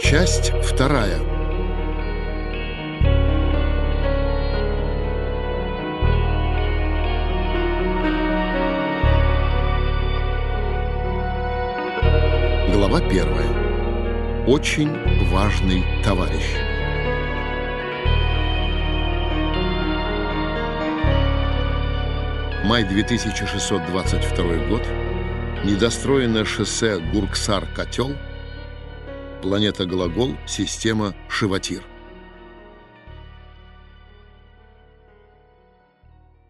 Часть вторая. Глава первая. Очень важный товарищ. Май 2622 год. Недостроенное шоссе Гурксар-Котел. Планета Глагол. Система Шиватир.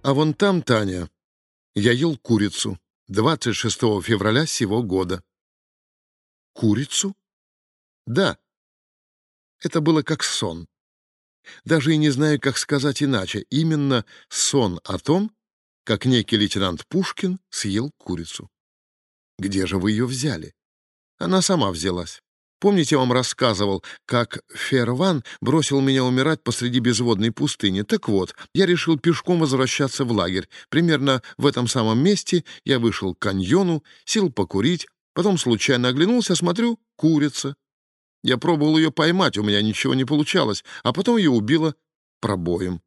А вон там, Таня, я ел курицу 26 февраля сего года. Курицу? Да. Это было как сон. Даже и не знаю, как сказать иначе. Именно сон о том, как некий лейтенант Пушкин съел курицу. Где же вы ее взяли? Она сама взялась. Помните, я вам рассказывал, как Ферван бросил меня умирать посреди безводной пустыни? Так вот, я решил пешком возвращаться в лагерь. Примерно в этом самом месте я вышел к каньону, сел покурить, потом случайно оглянулся, смотрю — курица. Я пробовал ее поймать, у меня ничего не получалось, а потом ее убило пробоем.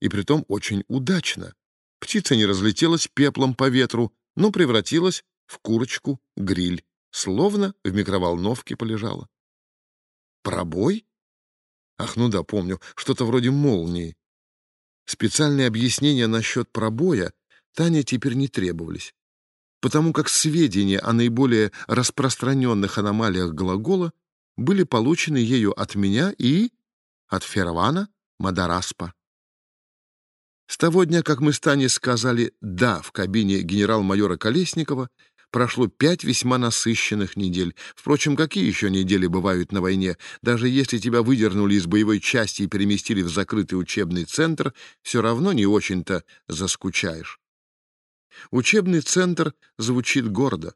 И притом очень удачно. Птица не разлетелась пеплом по ветру, но превратилась в курочку-гриль, словно в микроволновке полежала. Пробой? Ах, ну да, помню, что-то вроде молнии. Специальные объяснения насчет пробоя Тане теперь не требовались, потому как сведения о наиболее распространенных аномалиях глагола были получены ею от меня и от Фервана Мадараспа. С того дня, как мы с Таней сказали «да» в кабине генерал-майора Колесникова, прошло пять весьма насыщенных недель. Впрочем, какие еще недели бывают на войне? Даже если тебя выдернули из боевой части и переместили в закрытый учебный центр, все равно не очень-то заскучаешь. Учебный центр звучит гордо.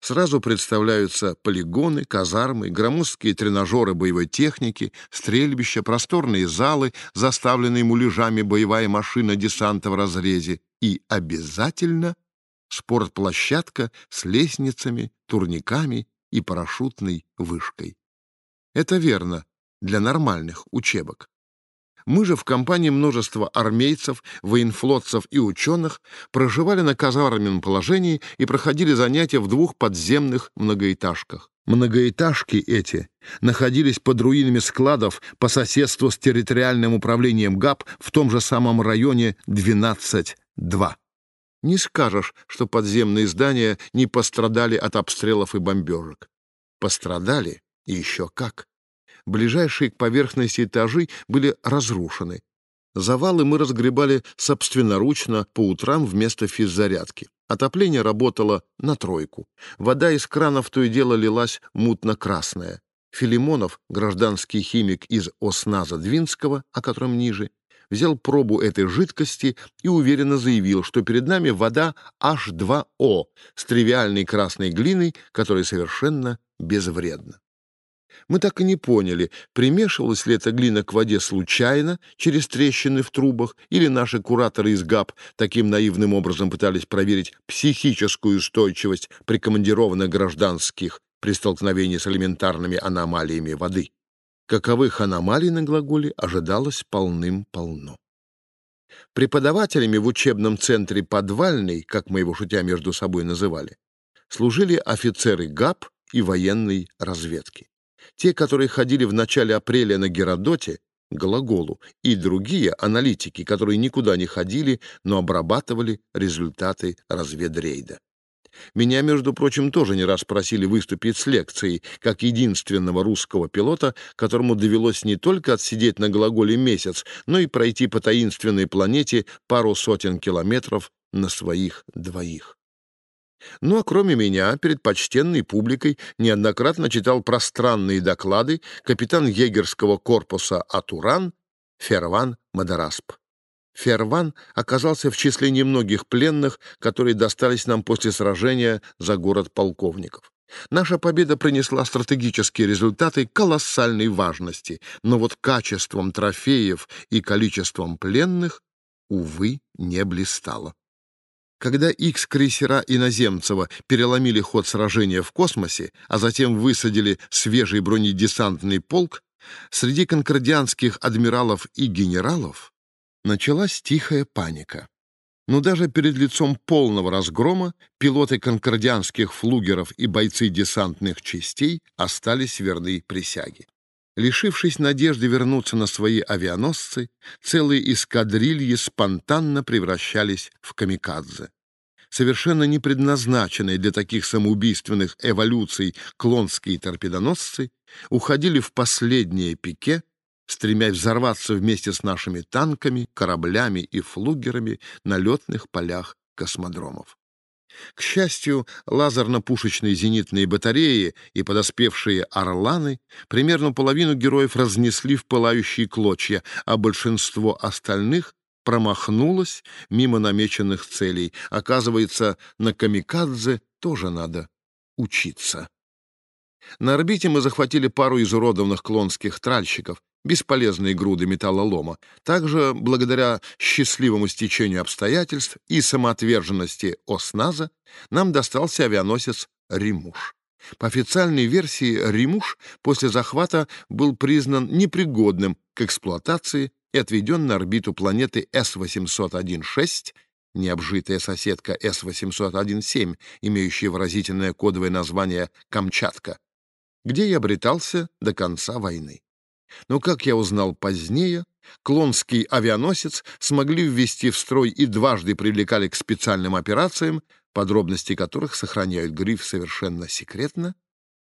Сразу представляются полигоны, казармы, громоздкие тренажеры боевой техники, стрельбища, просторные залы, заставленные муляжами боевая машина десанта в разрезе и обязательно спортплощадка с лестницами, турниками и парашютной вышкой. Это верно для нормальных учебок. Мы же в компании множества армейцев, военфлотцев и ученых проживали на казарменном положении и проходили занятия в двух подземных многоэтажках. Многоэтажки эти находились под руинами складов по соседству с территориальным управлением ГАП в том же самом районе 12-2. Не скажешь, что подземные здания не пострадали от обстрелов и бомбежек. Пострадали, и еще как. Ближайшие к поверхности этажи были разрушены. Завалы мы разгребали собственноручно по утрам вместо физзарядки. Отопление работало на тройку. Вода из кранов то и дело лилась мутно-красная. Филимонов, гражданский химик из Осназа Двинского, о котором ниже, взял пробу этой жидкости и уверенно заявил, что перед нами вода H2O с тривиальной красной глиной, которая совершенно безвредна. Мы так и не поняли, примешивалась ли эта глина к воде случайно, через трещины в трубах, или наши кураторы из ГАП таким наивным образом пытались проверить психическую устойчивость прикомандированных гражданских при столкновении с элементарными аномалиями воды. Каковых аномалий на глаголе ожидалось полным-полно. Преподавателями в учебном центре «Подвальный», как мы его шутя между собой называли, служили офицеры ГАП и военной разведки. Те, которые ходили в начале апреля на Геродоте, глаголу, и другие аналитики, которые никуда не ходили, но обрабатывали результаты разведрейда. Меня, между прочим, тоже не раз просили выступить с лекцией, как единственного русского пилота, которому довелось не только отсидеть на глаголе месяц, но и пройти по таинственной планете пару сотен километров на своих двоих. Ну а кроме меня, перед почтенной публикой неоднократно читал пространные доклады капитан егерского корпуса Атуран Ферван Мадарасп. Ферван оказался в числе немногих пленных, которые достались нам после сражения за город полковников. Наша победа принесла стратегические результаты колоссальной важности, но вот качеством трофеев и количеством пленных, увы, не блистала. Когда Икс-крейсера Иноземцева переломили ход сражения в космосе, а затем высадили свежий бронедесантный полк, среди конкордианских адмиралов и генералов началась тихая паника. Но даже перед лицом полного разгрома пилоты конкордианских флугеров и бойцы десантных частей остались верны присяге. Лишившись надежды вернуться на свои авианосцы, целые эскадрильи спонтанно превращались в камикадзе. Совершенно не предназначенные для таких самоубийственных эволюций клонские торпедоносцы уходили в последнее пике, стремясь взорваться вместе с нашими танками, кораблями и флугерами на летных полях космодромов. К счастью, лазерно-пушечные зенитные батареи и подоспевшие «Орланы» примерно половину героев разнесли в пылающие клочья, а большинство остальных промахнулось мимо намеченных целей. Оказывается, на камикадзе тоже надо учиться. На орбите мы захватили пару изуродованных клонских тральщиков, бесполезные груды металлолома. Также, благодаря счастливому стечению обстоятельств и самоотверженности ОСНАЗа, нам достался авианосец «Римуш». По официальной версии «Римуш» после захвата был признан непригодным к эксплуатации и отведен на орбиту планеты С-801-6, необжитая соседка С-801-7, имеющая выразительное кодовое название «Камчатка», где и обретался до конца войны. Но, как я узнал позднее, клонский авианосец смогли ввести в строй и дважды привлекали к специальным операциям, подробности которых сохраняют гриф совершенно секретно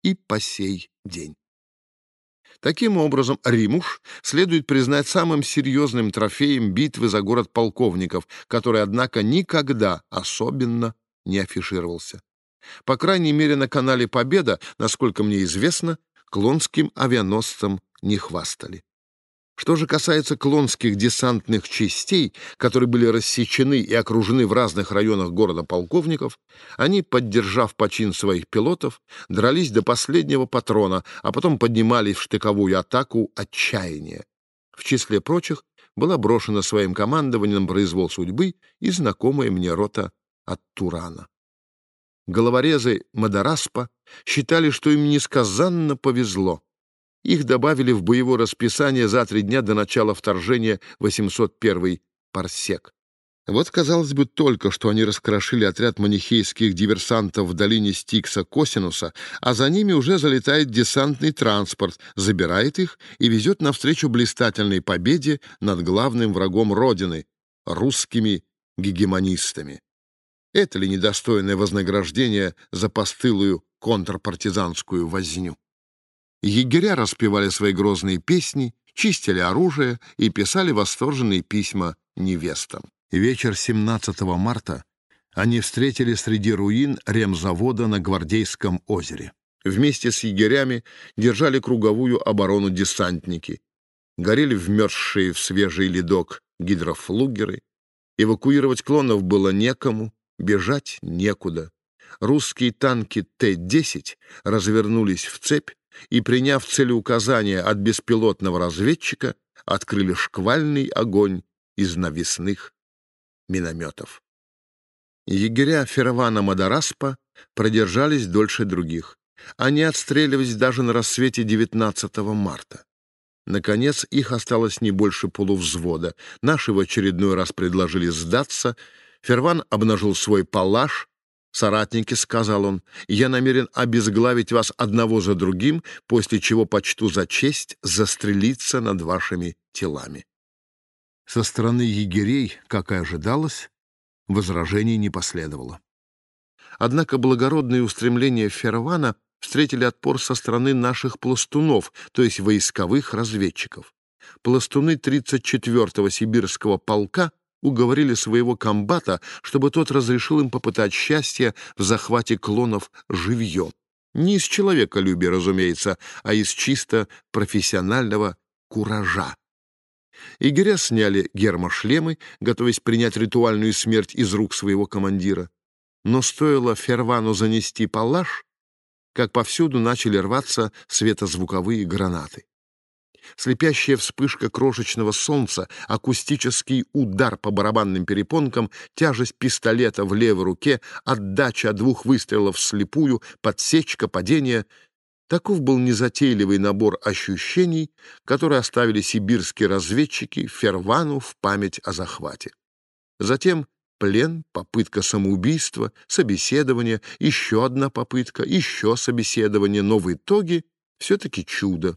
и по сей день. Таким образом, Римуш следует признать самым серьезным трофеем битвы за город полковников, который, однако, никогда особенно не афишировался. По крайней мере, на канале «Победа», насколько мне известно, клонским авианосцам не хвастали. Что же касается клонских десантных частей, которые были рассечены и окружены в разных районах города полковников, они, поддержав почин своих пилотов, дрались до последнего патрона, а потом поднимали в штыковую атаку отчаяния. В числе прочих была брошена своим командованием произвол судьбы и знакомая мне рота от Турана. Головорезы Мадараспа считали, что им несказанно повезло. Их добавили в боевое расписание за три дня до начала вторжения 801 парсек. Вот, казалось бы, только что они раскрошили отряд манихейских диверсантов в долине Стикса-Косинуса, а за ними уже залетает десантный транспорт, забирает их и везет навстречу блистательной победе над главным врагом Родины — русскими гегемонистами. Это ли недостойное вознаграждение за постылую контрпартизанскую возню? Егеря распевали свои грозные песни, чистили оружие и писали восторженные письма невестам. Вечер 17 марта они встретили среди руин ремзавода на Гвардейском озере. Вместе с егерями держали круговую оборону десантники. Горели вмерзшие в свежий ледок гидрофлугеры. Эвакуировать клонов было некому, бежать некуда. Русские танки Т-10 развернулись в цепь и, приняв целеуказание от беспилотного разведчика, открыли шквальный огонь из навесных минометов. Егеря Фервана Мадараспа продержались дольше других. Они отстреливались даже на рассвете 19 марта. Наконец, их осталось не больше полувзвода. Наши в очередной раз предложили сдаться. Ферван обнажил свой палаш, «Соратники», — сказал он, — «я намерен обезглавить вас одного за другим, после чего почту за честь застрелиться над вашими телами». Со стороны егерей, как и ожидалось, возражений не последовало. Однако благородные устремления Фервана встретили отпор со стороны наших пластунов, то есть войсковых разведчиков. Пластуны 34-го сибирского полка уговорили своего комбата, чтобы тот разрешил им попытать счастье в захвате клонов живьем. Не из человеколюбия, разумеется, а из чисто профессионального куража. Игоря сняли гермошлемы, готовясь принять ритуальную смерть из рук своего командира. Но стоило Фервану занести палаш, как повсюду начали рваться светозвуковые гранаты. Слепящая вспышка крошечного солнца, акустический удар по барабанным перепонкам, тяжесть пистолета в левой руке, отдача двух выстрелов вслепую, подсечка, падение — Таков был незатейливый набор ощущений, которые оставили сибирские разведчики Фервану в память о захвате. Затем плен, попытка самоубийства, собеседование, еще одна попытка, еще собеседование, но в итоге все-таки чудо.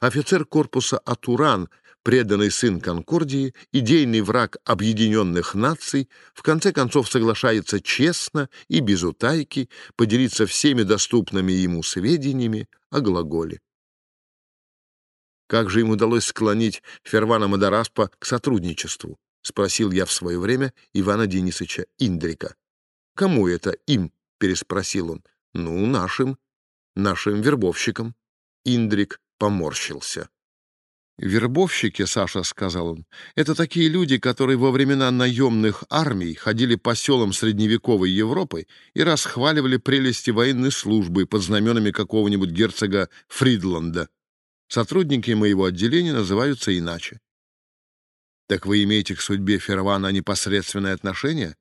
Офицер корпуса Атуран, преданный сын Конкордии, идейный враг объединенных наций, в конце концов соглашается честно и без утайки поделиться всеми доступными ему сведениями о глаголе. Как же им удалось склонить Фервана Мадараспа к сотрудничеству? Спросил я в свое время Ивана Денисовича Индрика. Кому это им? Переспросил он. Ну, нашим, нашим вербовщикам. Индрик поморщился. «Вербовщики, Саша, — сказал он, — это такие люди, которые во времена наемных армий ходили по селам средневековой Европы и расхваливали прелести военной службы под знаменами какого-нибудь герцога Фридланда. Сотрудники моего отделения называются иначе. Так вы имеете к судьбе Фервана непосредственное отношение?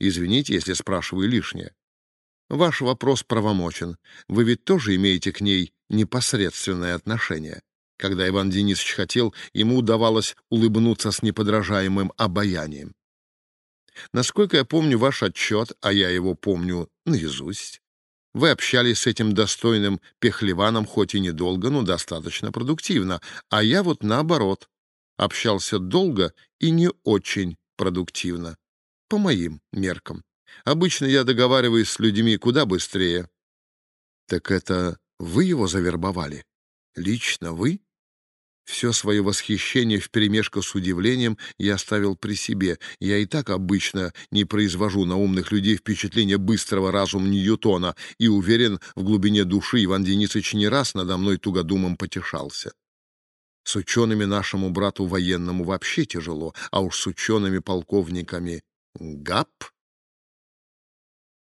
Извините, если спрашиваю лишнее. Ваш вопрос правомочен. Вы ведь тоже имеете к ней непосредственное отношение. Когда Иван Денисович хотел, ему удавалось улыбнуться с неподражаемым обаянием. Насколько я помню ваш отчет, а я его помню наизусть, вы общались с этим достойным Пехлеваном хоть и недолго, но достаточно продуктивно, а я вот наоборот, общался долго и не очень продуктивно, по моим меркам. Обычно я договариваюсь с людьми куда быстрее. Так это вы его завербовали? Лично вы? Все свое восхищение вперемешку с удивлением я оставил при себе. Я и так обычно не произвожу на умных людей впечатление быстрого разума Ньютона и уверен, в глубине души Иван Денисович не раз надо мной тугодумом потешался. С учеными нашему брату военному вообще тяжело, а уж с учеными-полковниками ГАП.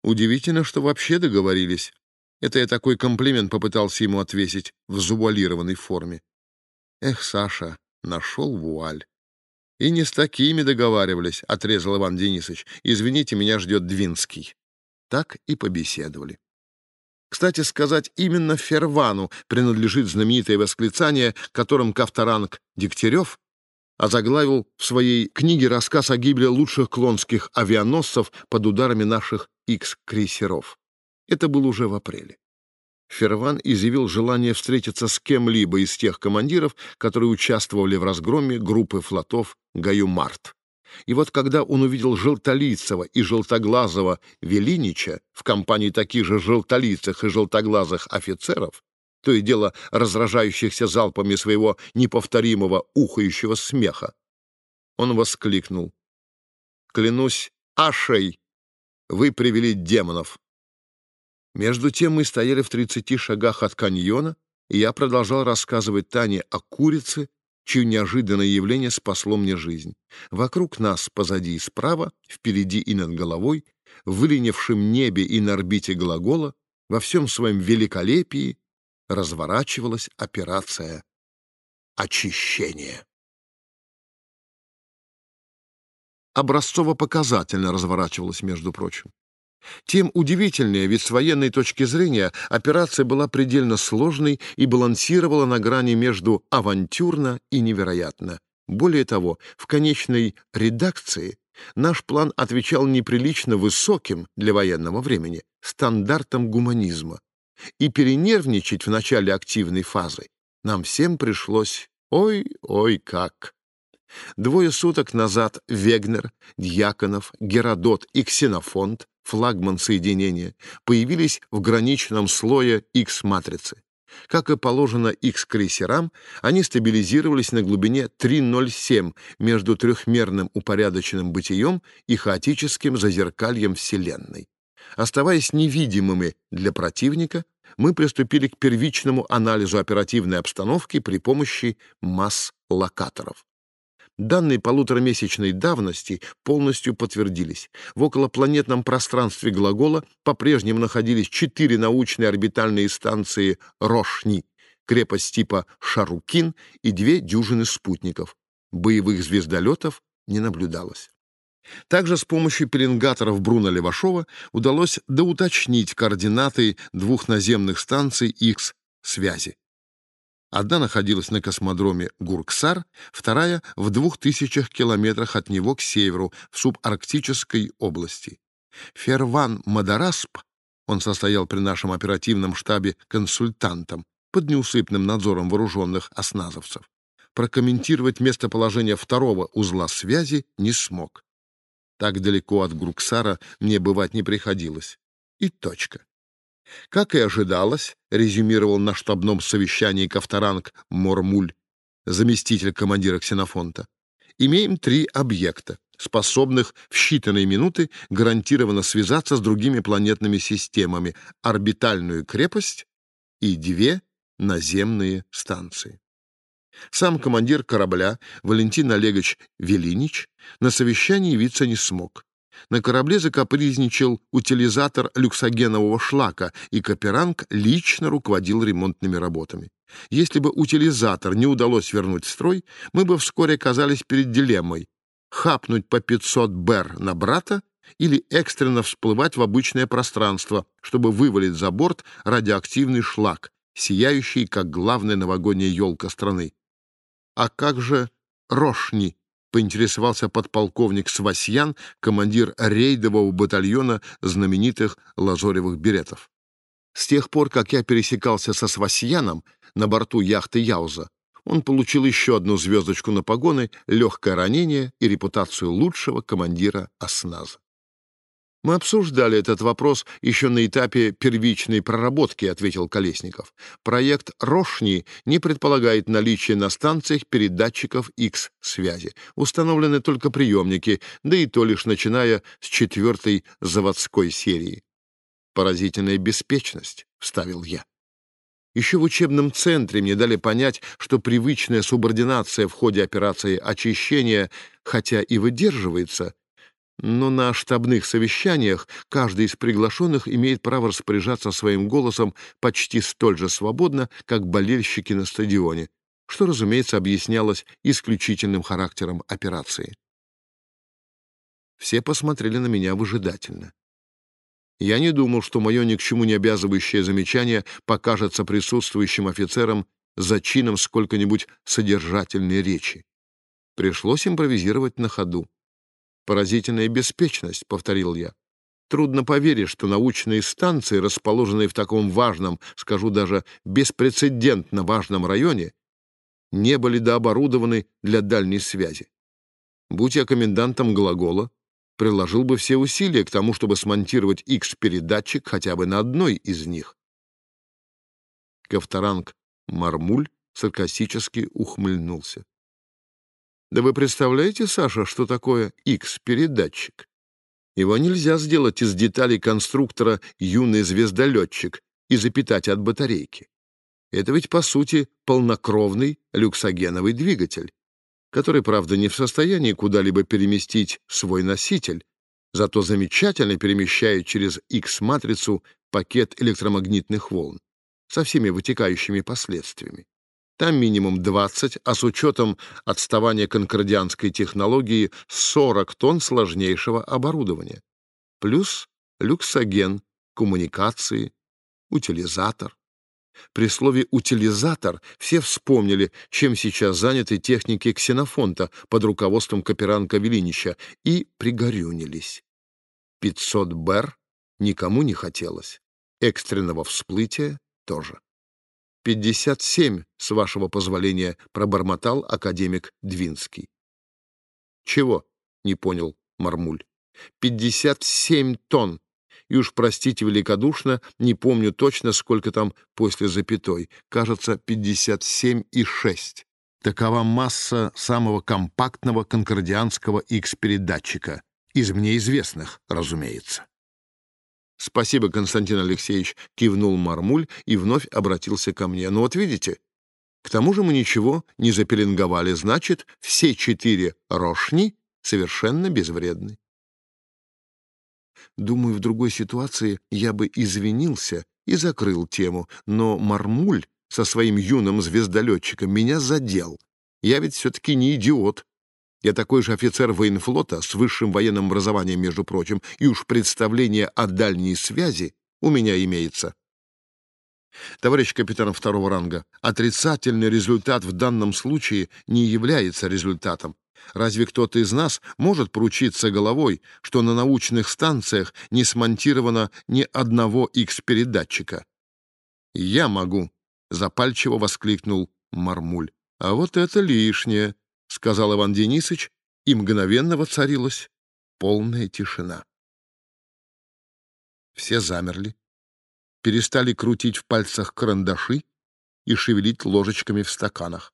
Удивительно, что вообще договорились. Это я такой комплимент попытался ему отвесить в завуалированной форме. Эх, Саша, нашел вуаль. И не с такими договаривались, отрезал Иван Денисович. Извините, меня ждет Двинский. Так и побеседовали. Кстати сказать, именно Фервану принадлежит знаменитое восклицание, которым Кавторанг Дегтярев озаглавил в своей книге рассказ о гибели лучших клонских авианосцев под ударами наших Икс-крейсеров. Это было уже в апреле. Ферван изъявил желание встретиться с кем-либо из тех командиров, которые участвовали в разгроме группы флотов Гаю-Март. И вот когда он увидел желтолицего и желтоглазого Велинича в компании таких же желтолицых и желтоглазых офицеров, то и дело разражающихся залпами своего неповторимого ухающего смеха, он воскликнул. «Клянусь Ашей, вы привели демонов!» Между тем мы стояли в тридцати шагах от каньона, и я продолжал рассказывать Тане о курице, чье неожиданное явление спасло мне жизнь. Вокруг нас, позади и справа, впереди и над головой, в выленившем небе и на орбите глагола, во всем своем великолепии разворачивалась операция очищения. Образцово-показательно разворачивалась, между прочим. Тем удивительнее, ведь с военной точки зрения операция была предельно сложной и балансировала на грани между авантюрно и невероятно. Более того, в конечной редакции наш план отвечал неприлично высоким для военного времени стандартам гуманизма. И перенервничать в начале активной фазы нам всем пришлось ой-ой как. Двое суток назад Вегнер, Дьяконов, Геродот и Ксенофонт флагман соединения, появились в граничном слое X-матрицы. Как и положено X-крейсерам, они стабилизировались на глубине 3,07 между трехмерным упорядоченным бытием и хаотическим зазеркальем Вселенной. Оставаясь невидимыми для противника, мы приступили к первичному анализу оперативной обстановки при помощи масс-локаторов. Данные полуторамесячной давности полностью подтвердились. В околопланетном пространстве глагола по-прежнему находились четыре научные орбитальные станции Рошни. крепость типа Шарукин и две дюжины спутников. Боевых звездолетов не наблюдалось. Также с помощью пеленгаторов Бруно Левашова удалось доуточнить координаты двух наземных станций X связи. Одна находилась на космодроме Гурксар, вторая — в двух тысячах километрах от него к северу, в субарктической области. Ферван Мадарасп, он состоял при нашем оперативном штабе консультантом, под неусыпным надзором вооруженных осназовцев, прокомментировать местоположение второго узла связи не смог. Так далеко от Гурксара мне бывать не приходилось. И точка. Как и ожидалось, резюмировал на штабном совещании Ковторанг Мормуль, заместитель командира ксенофонта, имеем три объекта, способных в считанные минуты гарантированно связаться с другими планетными системами, орбитальную крепость и две наземные станции. Сам командир корабля Валентин Олегович Велинич на совещании явиться не смог. На корабле закапризничал утилизатор люксогенового шлака, и Каперанг лично руководил ремонтными работами. Если бы утилизатор не удалось вернуть в строй, мы бы вскоре оказались перед дилеммой — хапнуть по 500 бер на брата или экстренно всплывать в обычное пространство, чтобы вывалить за борт радиоактивный шлак, сияющий, как главная новогодняя елка страны. А как же Рошни? поинтересовался подполковник Свасьян, командир рейдового батальона знаменитых лазоревых беретов. С тех пор, как я пересекался со Свасьяном на борту яхты Яуза, он получил еще одну звездочку на погоны, легкое ранение и репутацию лучшего командира осназа. «Мы обсуждали этот вопрос еще на этапе первичной проработки», — ответил Колесников. «Проект «Рошни» не предполагает наличие на станциях передатчиков X-связи. Установлены только приемники, да и то лишь начиная с четвертой заводской серии». «Поразительная беспечность», — вставил я. Еще в учебном центре мне дали понять, что привычная субординация в ходе операции очищения, хотя и выдерживается, но на штабных совещаниях каждый из приглашенных имеет право распоряжаться своим голосом почти столь же свободно, как болельщики на стадионе, что, разумеется, объяснялось исключительным характером операции. Все посмотрели на меня выжидательно. Я не думал, что мое ни к чему не обязывающее замечание покажется присутствующим офицерам зачином сколько-нибудь содержательной речи. Пришлось импровизировать на ходу. «Поразительная беспечность», — повторил я. Трудно поверить, что научные станции, расположенные в таком важном, скажу даже беспрецедентно важном районе, не были дооборудованы для дальней связи. Будь я комендантом глагола, приложил бы все усилия к тому, чтобы смонтировать X-передатчик хотя бы на одной из них. Ковторанг Мармуль саркастически ухмыльнулся. Да вы представляете, Саша, что такое X-передатчик? Его нельзя сделать из деталей конструктора юный звездолетчик и запитать от батарейки. Это ведь, по сути, полнокровный люксогеновый двигатель, который, правда, не в состоянии куда-либо переместить свой носитель, зато замечательно перемещает через X-матрицу пакет электромагнитных волн со всеми вытекающими последствиями. Там минимум 20, а с учетом отставания конкордианской технологии 40 тонн сложнейшего оборудования. Плюс люксоген, коммуникации, утилизатор. При слове «утилизатор» все вспомнили, чем сейчас заняты техники ксенофонта под руководством Каперанка Велинича, и пригорюнились. 500 бер никому не хотелось. Экстренного всплытия тоже. «Пятьдесят семь, с вашего позволения», — пробормотал академик Двинский. «Чего?» — не понял Мармуль. «Пятьдесят семь тонн. И уж, простите великодушно, не помню точно, сколько там после запятой. Кажется, пятьдесят семь и шесть. Такова масса самого компактного конкордианского X-передатчика. Из мне известных, разумеется. «Спасибо, Константин Алексеевич», — кивнул Мармуль и вновь обратился ко мне. «Ну вот видите, к тому же мы ничего не запеленговали, значит, все четыре рошни совершенно безвредны». Думаю, в другой ситуации я бы извинился и закрыл тему, но Мармуль со своим юным звездолетчиком меня задел. Я ведь все-таки не идиот. Я такой же офицер военфлота с высшим военным образованием, между прочим, и уж представление о дальней связи у меня имеется. Товарищ капитан второго ранга, отрицательный результат в данном случае не является результатом. Разве кто-то из нас может поручиться головой, что на научных станциях не смонтировано ни одного X-передатчика? «Я могу», — запальчиво воскликнул Мармуль. «А вот это лишнее», — сказал Иван Денисович, и мгновенно воцарилась полная тишина. Все замерли, перестали крутить в пальцах карандаши и шевелить ложечками в стаканах.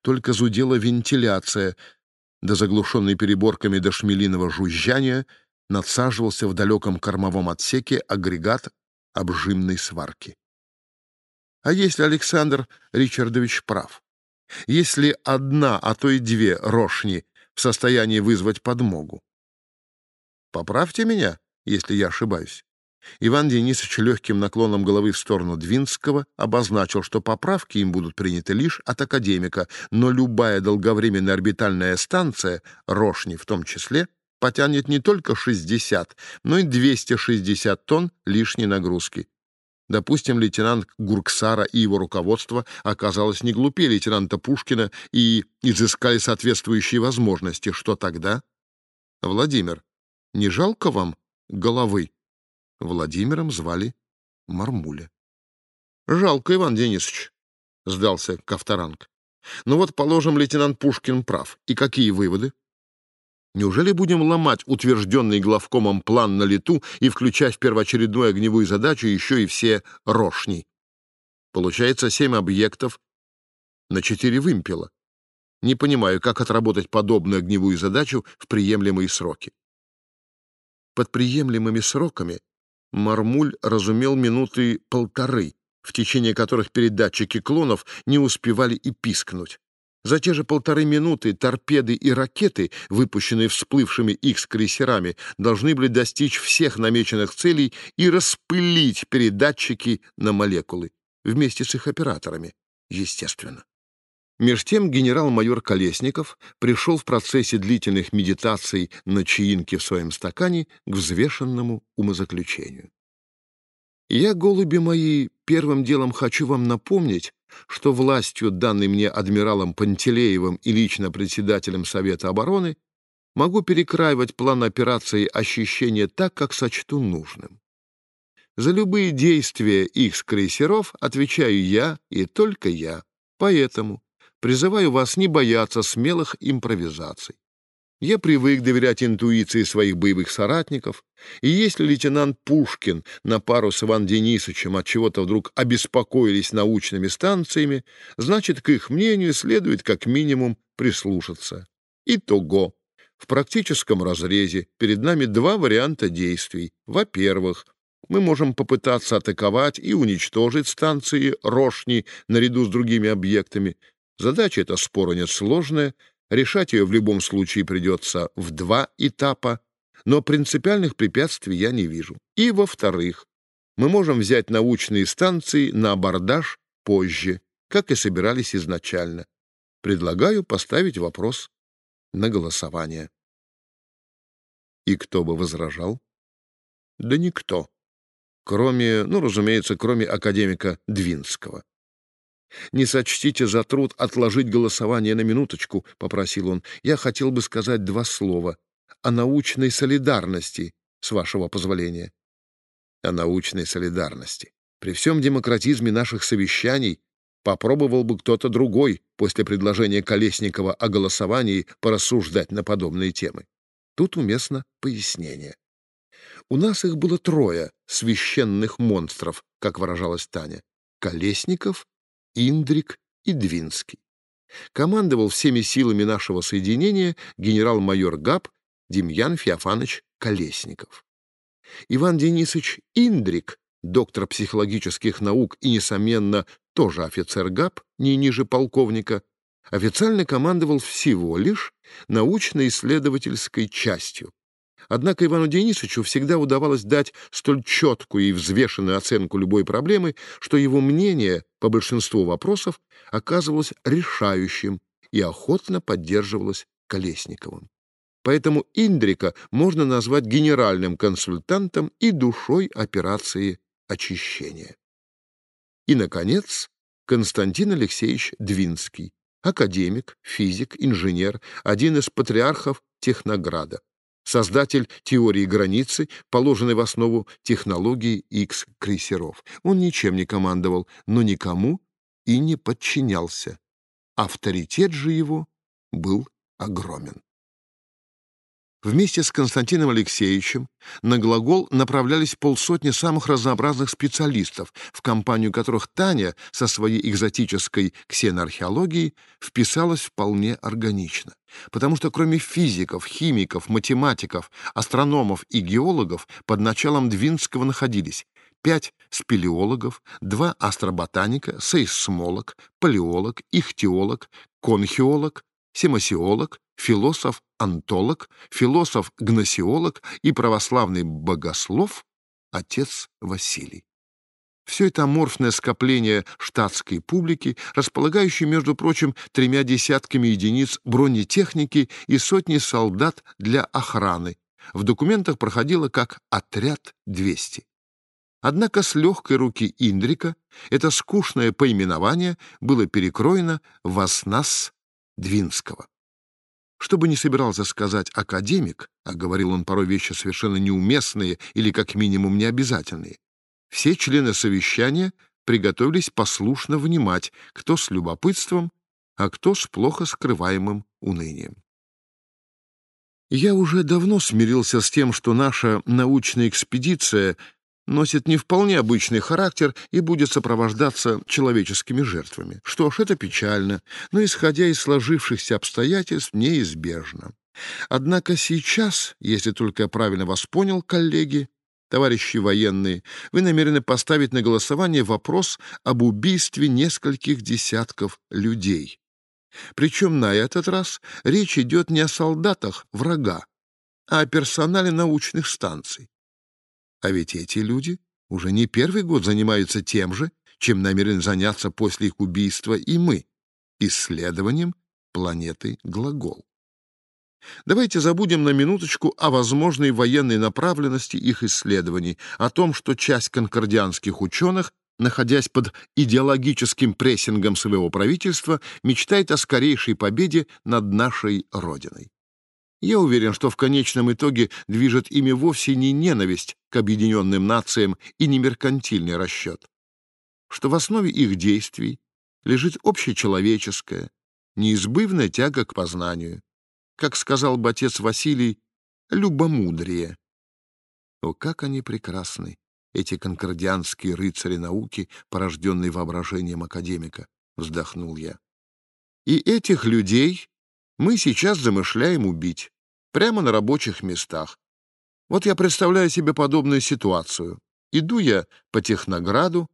Только зудела вентиляция, да заглушенный переборками до шмелиного жужжания надсаживался в далеком кормовом отсеке агрегат обжимной сварки. А если Александр Ричардович прав? Если одна, а то и две рошни в состоянии вызвать подмогу? Поправьте меня, если я ошибаюсь. Иван Денисович легким наклоном головы в сторону Двинского обозначил, что поправки им будут приняты лишь от академика, но любая долговременная орбитальная станция, Рошни в том числе, потянет не только 60, но и 260 тонн лишней нагрузки. Допустим, лейтенант Гурксара и его руководство оказалось не глупее лейтенанта Пушкина и изыскали соответствующие возможности. Что тогда? Владимир, не жалко вам головы? Владимиром звали Мармуля. «Жалко, Иван Денисович», — сдался Ковторанг. «Ну вот, положим, лейтенант Пушкин прав. И какие выводы?» Неужели будем ломать утвержденный главкомом план на лету и включать в первоочередную огневую задачу еще и все рошни? Получается семь объектов на четыре вымпела. Не понимаю, как отработать подобную огневую задачу в приемлемые сроки. Под приемлемыми сроками Мармуль разумел минуты полторы, в течение которых передатчики клонов не успевали и пискнуть. За те же полторы минуты торпеды и ракеты, выпущенные всплывшими X-крейсерами, должны были достичь всех намеченных целей и распылить передатчики на молекулы, вместе с их операторами, естественно. Меж тем генерал-майор Колесников пришел в процессе длительных медитаций на чаинке в своем стакане к взвешенному умозаключению. «Я, голуби мои, первым делом хочу вам напомнить, что властью, данной мне адмиралом Пантелеевым и лично председателем Совета обороны, могу перекраивать план операции ощущения так, как сочту нужным. За любые действия их крейсеров отвечаю я и только я. Поэтому Призываю вас не бояться смелых импровизаций. Я привык доверять интуиции своих боевых соратников, и если лейтенант Пушкин на пару с Иван Денисовичем от чего-то вдруг обеспокоились научными станциями, значит, к их мнению следует как минимум прислушаться. Итого. В практическом разрезе перед нами два варианта действий. Во-первых, мы можем попытаться атаковать и уничтожить станции Рошни наряду с другими объектами, Задача эта спора нет сложная, решать ее в любом случае придется в два этапа, но принципиальных препятствий я не вижу. И, во-вторых, мы можем взять научные станции на абордаж позже, как и собирались изначально. Предлагаю поставить вопрос на голосование. И кто бы возражал? Да никто. Кроме, ну, разумеется, кроме академика Двинского. «Не сочтите за труд отложить голосование на минуточку», — попросил он. «Я хотел бы сказать два слова о научной солидарности, с вашего позволения». «О научной солидарности. При всем демократизме наших совещаний попробовал бы кто-то другой после предложения Колесникова о голосовании порассуждать на подобные темы. Тут уместно пояснение. У нас их было трое священных монстров, как выражалась Таня. Колесников, Индрик и Двинский. Командовал всеми силами нашего соединения генерал-майор ГАП Демьян Феофанович Колесников. Иван Денисович Индрик, доктор психологических наук и, несомненно, тоже офицер ГАП, не ниже полковника, официально командовал всего лишь научно-исследовательской частью, Однако Ивану Денисовичу всегда удавалось дать столь четкую и взвешенную оценку любой проблемы, что его мнение по большинству вопросов оказывалось решающим и охотно поддерживалось Колесниковым. Поэтому Индрика можно назвать генеральным консультантом и душой операции очищения. И, наконец, Константин Алексеевич Двинский, академик, физик, инженер, один из патриархов Технограда, создатель теории границы, положенной в основу технологии X-крейсеров. Он ничем не командовал, но никому и не подчинялся. Авторитет же его был огромен. Вместе с Константином Алексеевичем на глагол направлялись полсотни самых разнообразных специалистов, в компанию которых Таня со своей экзотической ксеноархеологией вписалась вполне органично. Потому что кроме физиков, химиков, математиков, астрономов и геологов под началом Двинского находились пять спелеологов, два астроботаника, сейсмолог, палеолог, ихтиолог, конхиолог, семасиолог, философ-антолог, философ-гносеолог и православный богослов отец Василий. Все это аморфное скопление штатской публики, располагающей, между прочим, тремя десятками единиц бронетехники и сотней солдат для охраны, в документах проходило как «отряд 200». Однако с легкой руки Индрика это скучное поименование было перекроено в «Оснас Двинского. Что бы ни собирался сказать академик, а говорил он порой вещи совершенно неуместные или как минимум необязательные, все члены совещания приготовились послушно внимать, кто с любопытством, а кто с плохо скрываемым унынием. Я уже давно смирился с тем, что наша научная экспедиция носит не вполне обычный характер и будет сопровождаться человеческими жертвами. Что ж, это печально, но, исходя из сложившихся обстоятельств, неизбежно. Однако сейчас, если только я правильно вас понял, коллеги, товарищи военные, вы намерены поставить на голосование вопрос об убийстве нескольких десятков людей. Причем на этот раз речь идет не о солдатах врага, а о персонале научных станций. А ведь эти люди уже не первый год занимаются тем же, чем намерены заняться после их убийства и мы — исследованием планеты Глагол. Давайте забудем на минуточку о возможной военной направленности их исследований, о том, что часть конкордианских ученых, находясь под идеологическим прессингом своего правительства, мечтает о скорейшей победе над нашей Родиной. Я уверен, что в конечном итоге движет ими вовсе не ненависть к объединенным нациям и не меркантильный расчет, что в основе их действий лежит общечеловеческая, неизбывная тяга к познанию, как сказал бы отец Василий, любомудрие. О, как они прекрасны, эти конкордианские рыцари науки, порожденные воображением академика, вздохнул я. И этих людей мы сейчас замышляем убить. Прямо на рабочих местах. Вот я представляю себе подобную ситуацию. Иду я по Технограду,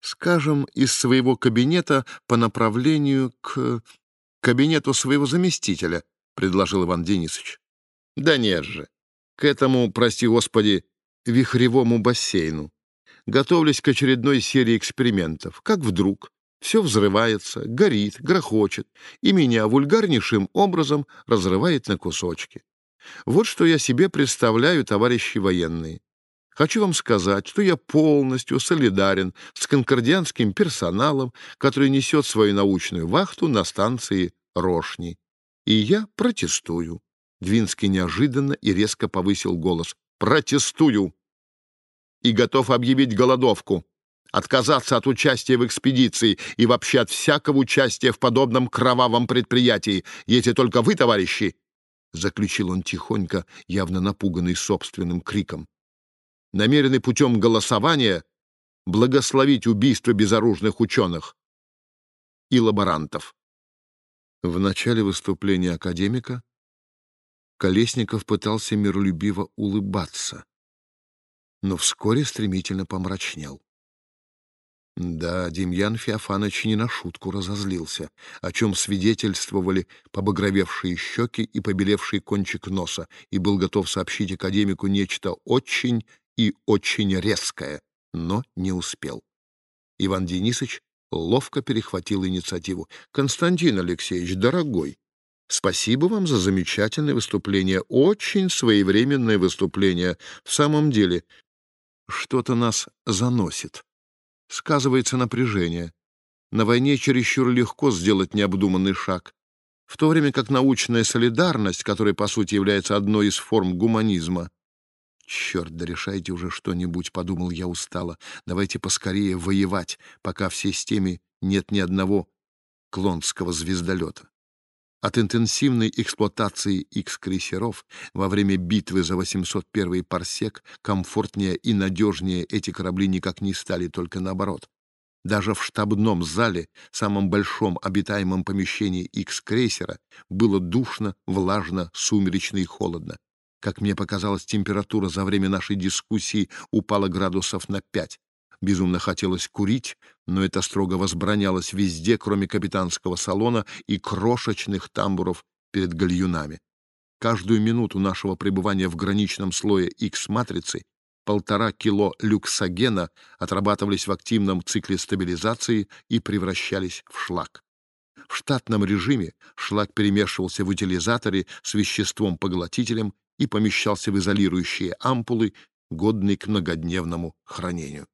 скажем, из своего кабинета по направлению к кабинету своего заместителя, предложил Иван Денисович. Да нет же. К этому, прости господи, вихревому бассейну. Готовлюсь к очередной серии экспериментов. Как вдруг все взрывается, горит, грохочет, и меня вульгарнейшим образом разрывает на кусочки. Вот что я себе представляю, товарищи военные. Хочу вам сказать, что я полностью солидарен с конкордианским персоналом, который несет свою научную вахту на станции Рошни. И я протестую. Двинский неожиданно и резко повысил голос. Протестую! И готов объявить голодовку, отказаться от участия в экспедиции и вообще от всякого участия в подобном кровавом предприятии, если только вы, товарищи, — заключил он тихонько, явно напуганный собственным криком. «Намерены путем голосования благословить убийство безоружных ученых и лаборантов». В начале выступления академика Колесников пытался миролюбиво улыбаться, но вскоре стремительно помрачнел. Да, Демьян Феофанович не на шутку разозлился, о чем свидетельствовали побагровевшие щеки и побелевший кончик носа, и был готов сообщить академику нечто очень и очень резкое, но не успел. Иван Денисович ловко перехватил инициативу. «Константин Алексеевич, дорогой, спасибо вам за замечательное выступление, очень своевременное выступление. В самом деле, что-то нас заносит» сказывается напряжение. На войне чересчур легко сделать необдуманный шаг, в то время как научная солидарность, которая, по сути, является одной из форм гуманизма, «Черт, да решайте уже что-нибудь», — подумал я устало. «Давайте поскорее воевать, пока в системе нет ни одного клонского звездолета». От интенсивной эксплуатации X-крейсеров во время битвы за 801 парсек комфортнее и надежнее эти корабли никак не стали, только наоборот. Даже в штабном зале, самом большом обитаемом помещении X-крейсера, было душно, влажно, сумеречно и холодно. Как мне показалось, температура за время нашей дискуссии упала градусов на пять. Безумно хотелось курить, но это строго возбранялось везде, кроме капитанского салона и крошечных тамбуров перед гальюнами. Каждую минуту нашего пребывания в граничном слое X-матрицы полтора кило люксогена отрабатывались в активном цикле стабилизации и превращались в шлак. В штатном режиме шлак перемешивался в утилизаторе с веществом-поглотителем и помещался в изолирующие ампулы, годные к многодневному хранению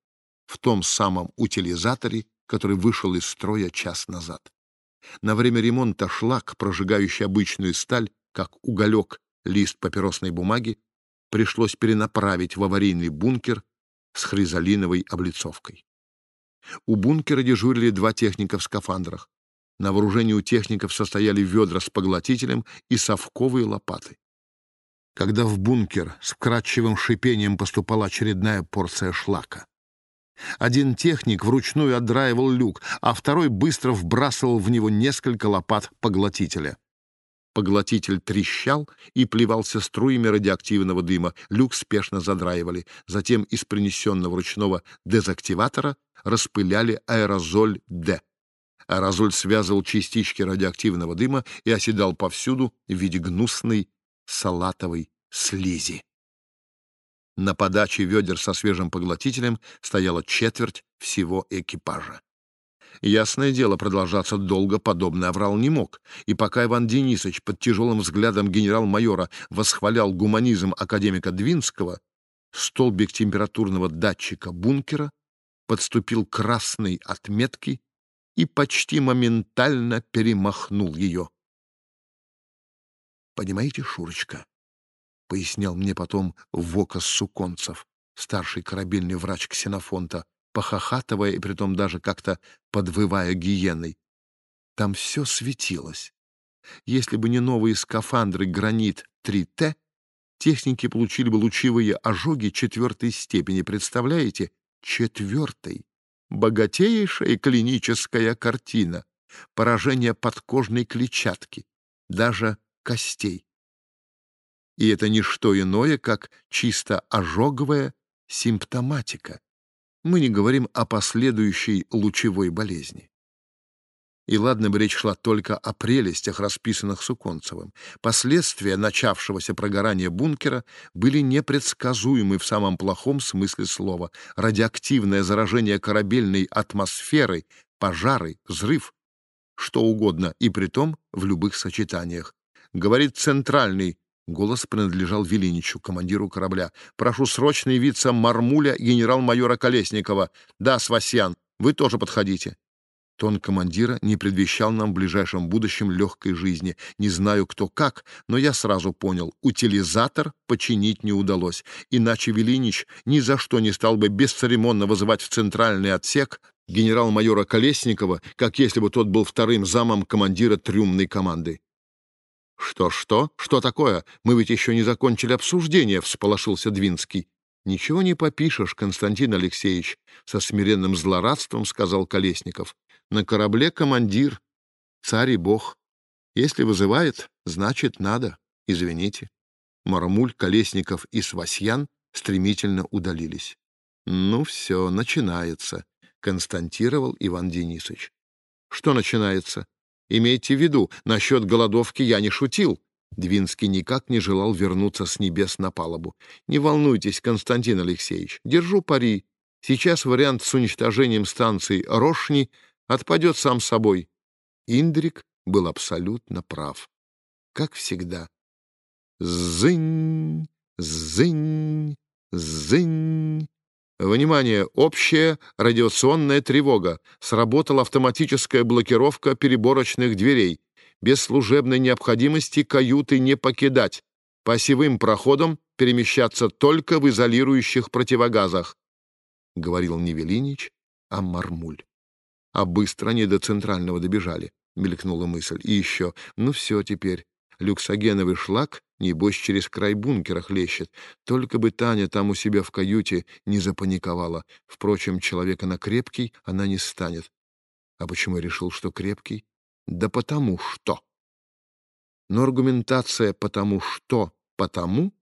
в том самом утилизаторе, который вышел из строя час назад. На время ремонта шлак, прожигающий обычную сталь, как уголек лист папиросной бумаги, пришлось перенаправить в аварийный бункер с хризалиновой облицовкой. У бункера дежурили два техника в скафандрах. На вооружении у техников состояли ведра с поглотителем и совковые лопаты. Когда в бункер с вкрадчивым шипением поступала очередная порция шлака, один техник вручную отдраивал люк, а второй быстро вбрасывал в него несколько лопат поглотителя. Поглотитель трещал и плевался струями радиоактивного дыма. Люк спешно задраивали. Затем из принесенного ручного дезактиватора распыляли аэрозоль «Д». Аэрозоль связывал частички радиоактивного дыма и оседал повсюду в виде гнусной салатовой слизи. На подаче ведер со свежим поглотителем стояла четверть всего экипажа. Ясное дело, продолжаться долго подобный оврал не мог, и пока Иван Денисович под тяжелым взглядом генерал-майора восхвалял гуманизм академика Двинского, столбик температурного датчика бункера подступил красной отметке и почти моментально перемахнул ее. Понимаете, Шурочка, — пояснял мне потом Вокас Суконцев, старший корабельный врач Ксенофонта, похохатывая и притом даже как-то подвывая гиеной. Там все светилось. Если бы не новые скафандры «Гранит 3Т», техники получили бы лучевые ожоги четвертой степени. Представляете? Четвертой. Богатейшая клиническая картина. Поражение подкожной клетчатки, даже костей. И это не что иное, как чисто ожоговая симптоматика. Мы не говорим о последующей лучевой болезни. И ладно бы речь шла только о прелестях, расписанных Суконцевым. Последствия начавшегося прогорания бункера были непредсказуемы в самом плохом смысле слова. Радиоактивное заражение корабельной атмосферой, пожары, взрыв, что угодно, и притом в любых сочетаниях. Говорит центральный Голос принадлежал Велиничу, командиру корабля. «Прошу срочно явиться Мармуля генерал-майора Колесникова. Да, Свасьян, вы тоже подходите». Тон командира не предвещал нам в ближайшем будущем легкой жизни. Не знаю, кто как, но я сразу понял, утилизатор починить не удалось. Иначе Велинич ни за что не стал бы бесцеремонно вызывать в центральный отсек генерал-майора Колесникова, как если бы тот был вторым замом командира трюмной команды. «Что-что? Что такое? Мы ведь еще не закончили обсуждение», — всполошился Двинский. «Ничего не попишешь, Константин Алексеевич», — со смиренным злорадством сказал Колесников. «На корабле командир, царь и бог. Если вызывает, значит, надо. Извините». Мармуль, Колесников и Свасьян стремительно удалились. «Ну все, начинается», константировал Иван Денисович. Что начинается? Имейте в виду, насчет голодовки я не шутил. Двинский никак не желал вернуться с небес на палубу. Не волнуйтесь, Константин Алексеевич, держу пари. Сейчас вариант с уничтожением станции Рошни отпадет сам собой. Индрик был абсолютно прав. Как всегда. Зынь, зынь, зынь. Внимание! Общая радиационная тревога. Сработала автоматическая блокировка переборочных дверей. Без служебной необходимости каюты не покидать. По осевым проходам перемещаться только в изолирующих противогазах. Говорил не Велинич, а Мармуль. А быстро они до центрального добежали, мелькнула мысль. И еще, ну все теперь, люксогеновый шлак Небось, через край бункера хлещет. Только бы Таня там у себя в каюте не запаниковала. Впрочем, человек она крепкий, она не станет. А почему решил, что крепкий? Да потому что. Но аргументация «потому что», «потому»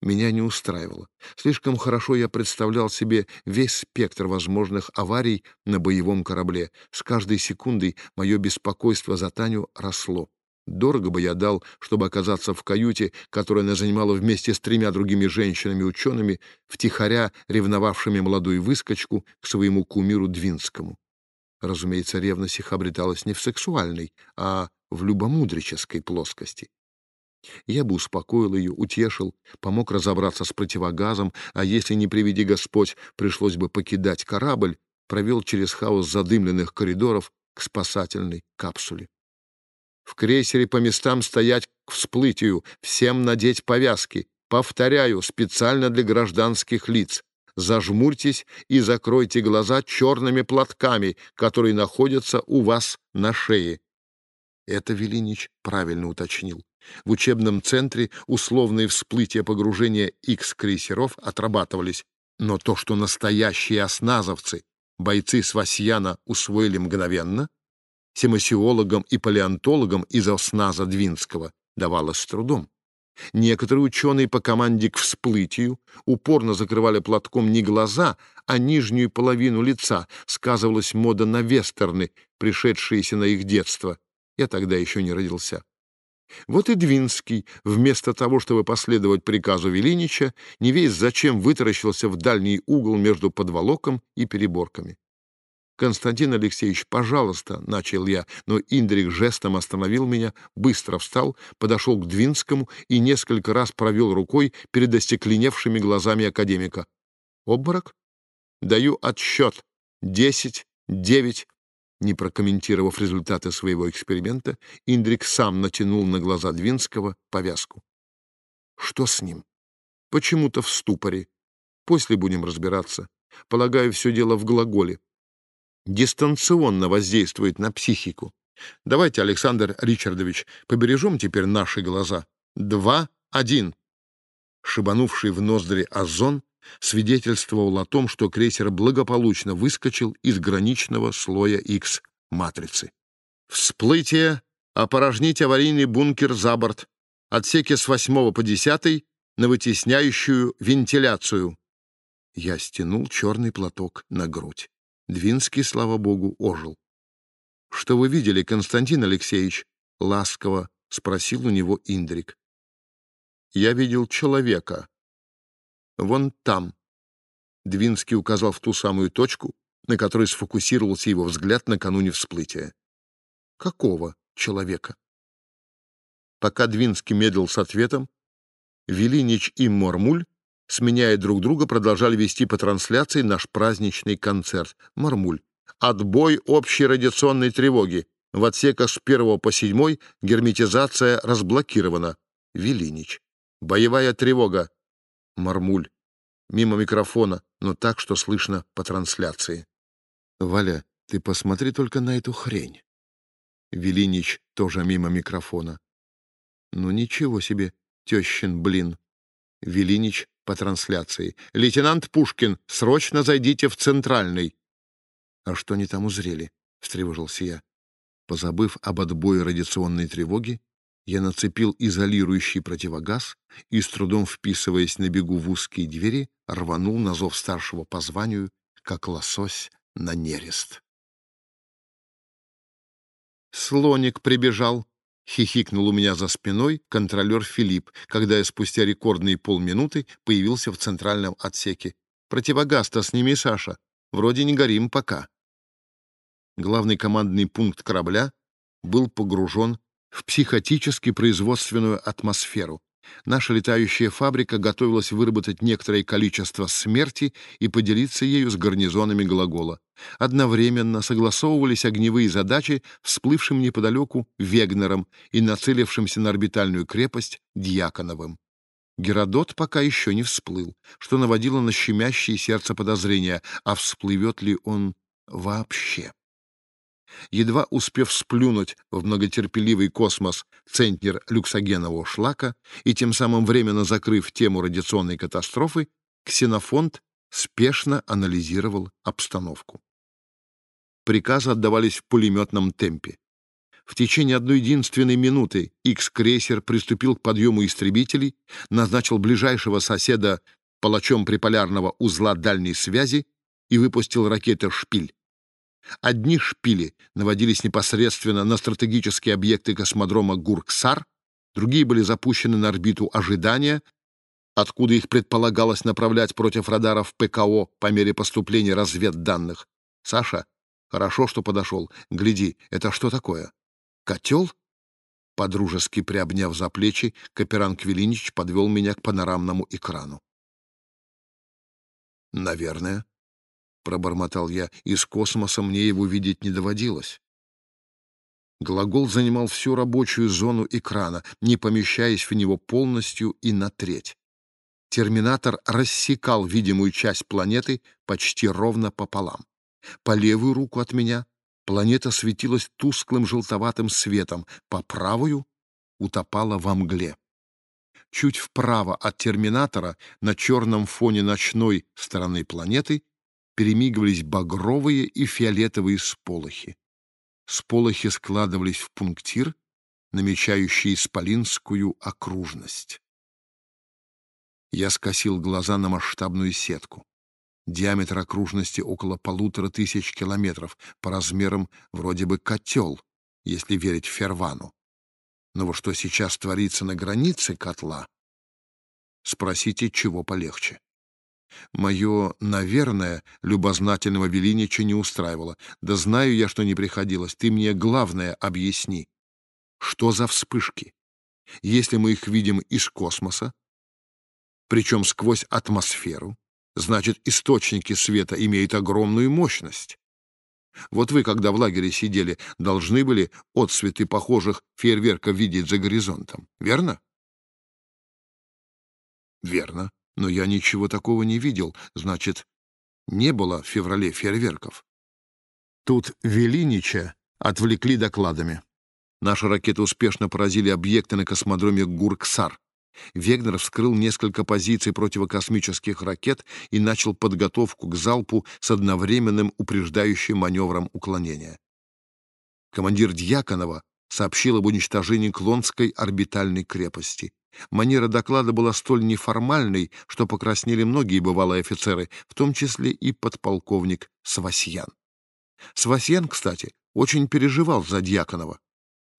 меня не устраивала. Слишком хорошо я представлял себе весь спектр возможных аварий на боевом корабле. С каждой секундой мое беспокойство за Таню росло. Дорого бы я дал, чтобы оказаться в каюте, которую она занимала вместе с тремя другими женщинами-учеными, втихаря ревновавшими молодую выскочку к своему кумиру Двинскому. Разумеется, ревность их обреталась не в сексуальной, а в любомудрической плоскости. Я бы успокоил ее, утешил, помог разобраться с противогазом, а если, не приведи Господь, пришлось бы покидать корабль, провел через хаос задымленных коридоров к спасательной капсуле. В крейсере по местам стоять к всплытию, всем надеть повязки. Повторяю, специально для гражданских лиц. Зажмурьтесь и закройте глаза черными платками, которые находятся у вас на шее. Это Велинич правильно уточнил. В учебном центре условные всплытия погружения X-крейсеров отрабатывались. Но то, что настоящие осназовцы, бойцы Свасьяна, усвоили мгновенно, семасиологам и палеонтологам из Осназа Двинского давалось с трудом. Некоторые ученые по команде к всплытию упорно закрывали платком не глаза, а нижнюю половину лица. Сказывалась мода на вестерны, пришедшиеся на их детство. Я тогда еще не родился. Вот и Двинский, вместо того, чтобы последовать приказу Велинича, не весь зачем вытаращился в дальний угол между подволоком и переборками. «Константин Алексеевич, пожалуйста», — начал я, но Индрик жестом остановил меня, быстро встал, подошел к Двинскому и несколько раз провел рукой перед остекленевшими глазами академика. «Обморок? Даю отсчет. Десять, девять». Не прокомментировав результаты своего эксперимента, Индрик сам натянул на глаза Двинского повязку. «Что с ним?» «Почему-то в ступоре. После будем разбираться. Полагаю, все дело в глаголе дистанционно воздействует на психику. Давайте, Александр Ричардович, побережем теперь наши глаза. Два, один. Шибанувший в ноздри озон свидетельствовал о том, что крейсер благополучно выскочил из граничного слоя X матрицы. Всплытие, опорожнить аварийный бункер за борт, отсеки с 8 по 10 на вытесняющую вентиляцию. Я стянул черный платок на грудь. Двинский, слава богу, ожил. — Что вы видели, Константин Алексеевич? — ласково спросил у него Индрик. — Я видел человека. Вон там. Двинский указал в ту самую точку, на которой сфокусировался его взгляд накануне всплытия. Какого человека? Пока Двинский медлил с ответом, Велинич и Мормуль сменяя друг друга, продолжали вести по трансляции наш праздничный концерт. Мармуль. Отбой общей радиационной тревоги. В отсеках с 1 по 7 герметизация разблокирована. Велинич. Боевая тревога. Мармуль. Мимо микрофона, но так, что слышно по трансляции. Валя, ты посмотри только на эту хрень. Велинич тоже мимо микрофона. Ну ничего себе, тещин блин. Велинич по трансляции. «Лейтенант Пушкин, срочно зайдите в Центральный!» «А что они там узрели?» — встревожился я. Позабыв об отбое радиационной тревоги, я нацепил изолирующий противогаз и, с трудом вписываясь на бегу в узкие двери, рванул на зов старшего по званию, как лосось на нерест. «Слоник прибежал», — хихикнул у меня за спиной контролер Филипп, когда я спустя рекордные полминуты появился в центральном отсеке. «Противогаз-то сними, Саша. Вроде не горим пока». Главный командный пункт корабля был погружен в психотически производственную атмосферу. Наша летающая фабрика готовилась выработать некоторое количество смерти и поделиться ею с гарнизонами глагола. Одновременно согласовывались огневые задачи всплывшим неподалеку Вегнером и нацелившимся на орбитальную крепость Дьяконовым. Геродот пока еще не всплыл, что наводило на щемящее сердце подозрения, а всплывет ли он вообще. Едва успев сплюнуть в многотерпеливый космос центнер люксогенового шлака и тем самым временно закрыв тему радиационной катастрофы, ксенофонт спешно анализировал обстановку. Приказы отдавались в пулеметном темпе. В течение одной единственной минуты X-крейсер приступил к подъему истребителей, назначил ближайшего соседа палачом приполярного узла дальней связи и выпустил ракеты «Шпиль». Одни шпили наводились непосредственно на стратегические объекты космодрома Гурксар, другие были запущены на орбиту ожидания, откуда их предполагалось направлять против радаров ПКО по мере поступления разведданных. «Саша, хорошо, что подошел. Гляди, это что такое? Котел?» Подружески приобняв за плечи, Каперан Квилинич подвел меня к панорамному экрану. «Наверное», пробормотал я. Из космоса мне его видеть не доводилось. Глагол занимал всю рабочую зону экрана, не помещаясь в него полностью и на треть. Терминатор рассекал видимую часть планеты почти ровно пополам. По левую руку от меня планета светилась тусклым желтоватым светом, по правую утопала во мгле. Чуть вправо от терминатора на черном фоне ночной стороны планеты перемигивались багровые и фиолетовые сполохи. Сполохи складывались в пунктир, намечающий исполинскую окружность. Я скосил глаза на масштабную сетку. Диаметр окружности около полутора тысяч километров, по размерам вроде бы котел, если верить Фервану. Но вот что сейчас творится на границе котла, спросите, чего полегче. Мое «наверное» любознательного Велинича не устраивало. Да знаю я, что не приходилось. Ты мне главное объясни. Что за вспышки? Если мы их видим из космоса, причем сквозь атмосферу, значит, источники света имеют огромную мощность. Вот вы, когда в лагере сидели, должны были отсветы похожих фейерверков видеть за горизонтом, верно? Верно. Но я ничего такого не видел, значит, не было в феврале фейерверков. Тут Велинича отвлекли докладами. Наши ракеты успешно поразили объекты на космодроме Гурксар. Вегнер вскрыл несколько позиций противокосмических ракет и начал подготовку к залпу с одновременным упреждающим маневром уклонения. Командир Дьяконова сообщил об уничтожении Клонской орбитальной крепости. Манера доклада была столь неформальной, что покраснели многие бывалые офицеры, в том числе и подполковник Свасьян. Свасьян, кстати, очень переживал за Дьяконова.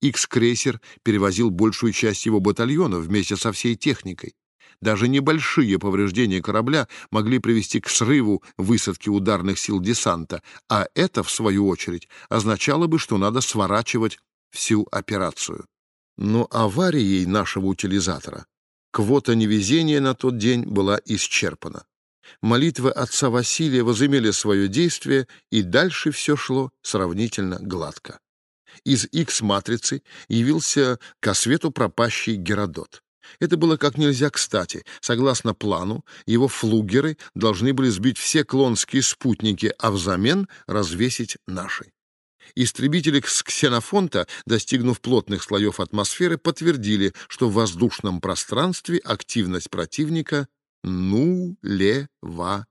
Икс-крейсер перевозил большую часть его батальона вместе со всей техникой. Даже небольшие повреждения корабля могли привести к срыву высадки ударных сил десанта, а это, в свою очередь, означало бы, что надо сворачивать всю операцию. Но аварией нашего утилизатора квота невезения на тот день была исчерпана. Молитвы отца Василия возымели свое действие, и дальше все шло сравнительно гладко. Из X-матрицы явился ко свету пропащий Геродот. Это было как нельзя кстати. Согласно плану, его флугеры должны были сбить все клонские спутники, а взамен развесить наши. Истребители с ксенофонта, достигнув плотных слоев атмосферы, подтвердили, что в воздушном пространстве активность противника нулевая.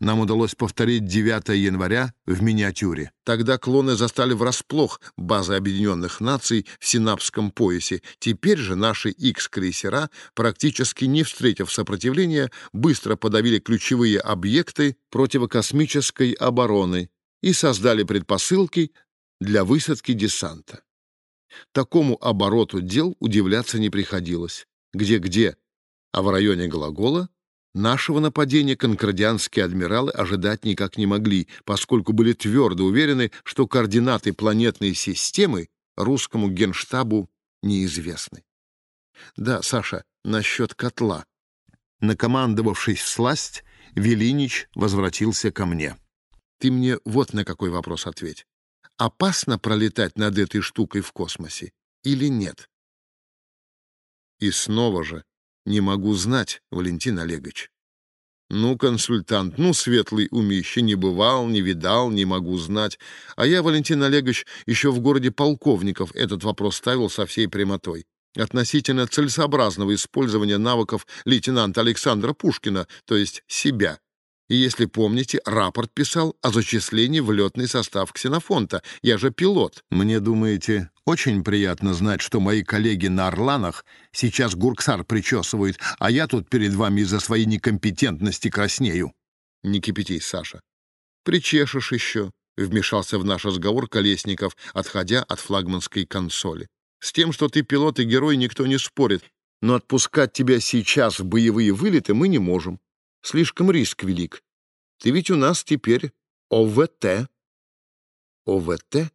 нам удалось повторить 9 января в миниатюре. Тогда клоны застали врасплох базы Объединенных Наций в Синапском поясе. Теперь же наши X-крейсера, практически не встретив сопротивления, быстро подавили ключевые объекты противокосмической обороны и создали предпосылки для высадки десанта. Такому обороту дел удивляться не приходилось. Где-где, а в районе глагола Нашего нападения конкордианские адмиралы ожидать никак не могли, поскольку были твердо уверены, что координаты планетной системы русскому генштабу неизвестны. Да, Саша, насчет котла. Накомандовавшись сласть, Велинич возвратился ко мне. Ты мне вот на какой вопрос ответь. Опасно пролетать над этой штукой в космосе или нет? И снова же не могу знать, Валентин Олегович. Ну, консультант, ну, светлый умище, не бывал, не видал, не могу знать. А я, Валентин Олегович, еще в городе полковников этот вопрос ставил со всей прямотой. Относительно целесообразного использования навыков лейтенанта Александра Пушкина, то есть себя. И если помните, рапорт писал о зачислении в летный состав ксенофонта. Я же пилот. Мне, думаете, очень приятно знать, что мои коллеги на Орланах сейчас гурксар причесывают, а я тут перед вами из-за своей некомпетентности краснею. Не кипятись, Саша. Причешешь еще, — вмешался в наш разговор Колесников, отходя от флагманской консоли. С тем, что ты пилот и герой, никто не спорит, но отпускать тебя сейчас в боевые вылеты мы не можем. Слишком риск велик. Ты ведь у нас теперь ОВТ. ОВТ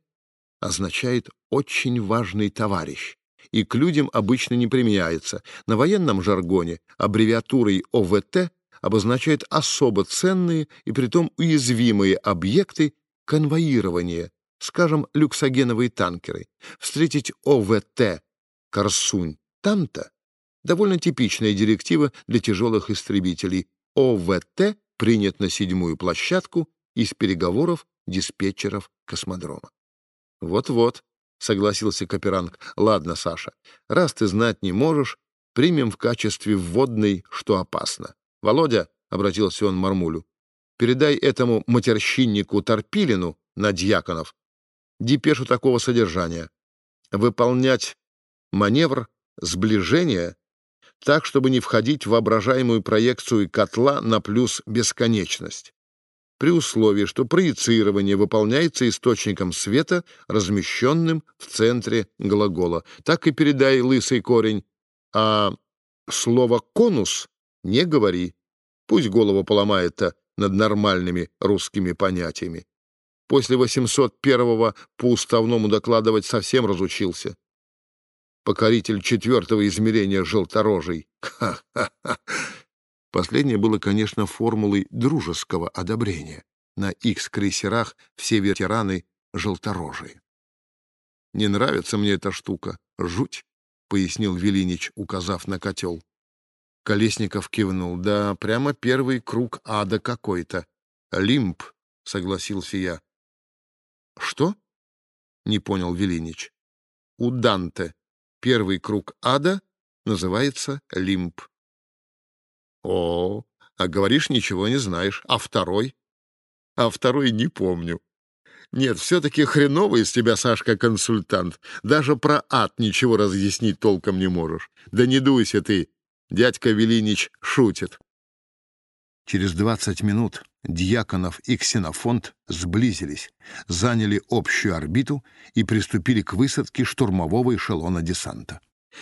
означает «очень важный товарищ» и к людям обычно не применяется. На военном жаргоне аббревиатурой ОВТ обозначает особо ценные и притом уязвимые объекты конвоирования, скажем, люксогеновые танкеры. Встретить ОВТ «Корсунь» там-то довольно типичная директива для тяжелых истребителей, ОВТ принят на седьмую площадку из переговоров диспетчеров космодрома. «Вот-вот», — согласился Каперанг. «Ладно, Саша, раз ты знать не можешь, примем в качестве вводной, что опасно. Володя», — обратился он Мармулю, — «передай этому матерщиннику Торпилину на дьяконов депешу такого содержания. Выполнять маневр сближения так, чтобы не входить в воображаемую проекцию котла на плюс бесконечность, при условии, что проецирование выполняется источником света, размещенным в центре глагола. Так и передай лысый корень, а слово «конус» не говори. Пусть голову поломает-то над нормальными русскими понятиями. После 801-го по уставному докладывать совсем разучился покоритель четвертого измерения желторожий. Ха-ха-ха! Последнее было, конечно, формулой дружеского одобрения. На X-крейсерах все ветераны желторожие. «Не нравится мне эта штука. Жуть», — пояснил Велинич, указав на котел. Колесников кивнул. «Да, прямо первый круг ада какой-то. Лимб», — согласился я. «Что?» — не понял Велинич. «У Данте Первый круг ада называется лимб. О, а говоришь, ничего не знаешь. А второй? А второй не помню. Нет, все-таки хреновый из тебя, Сашка, консультант. Даже про ад ничего разъяснить толком не можешь. Да не дуйся ты, дядька Велинич шутит. Через двадцать минут Дьяконов и Ксенофонт сблизились, заняли общую орбиту и приступили к высадке штурмового эшелона десанта.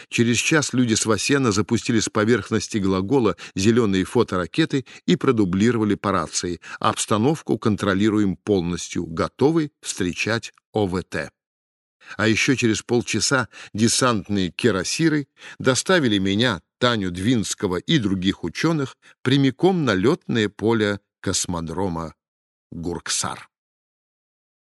Через час люди с Васена запустили с поверхности глагола зеленые фоторакеты и продублировали по рации. Обстановку контролируем полностью, готовы встречать ОВТ. А еще через полчаса десантные керосиры доставили меня, Таню Двинского и других ученых прямиком на летное поле космодрома Гурксар.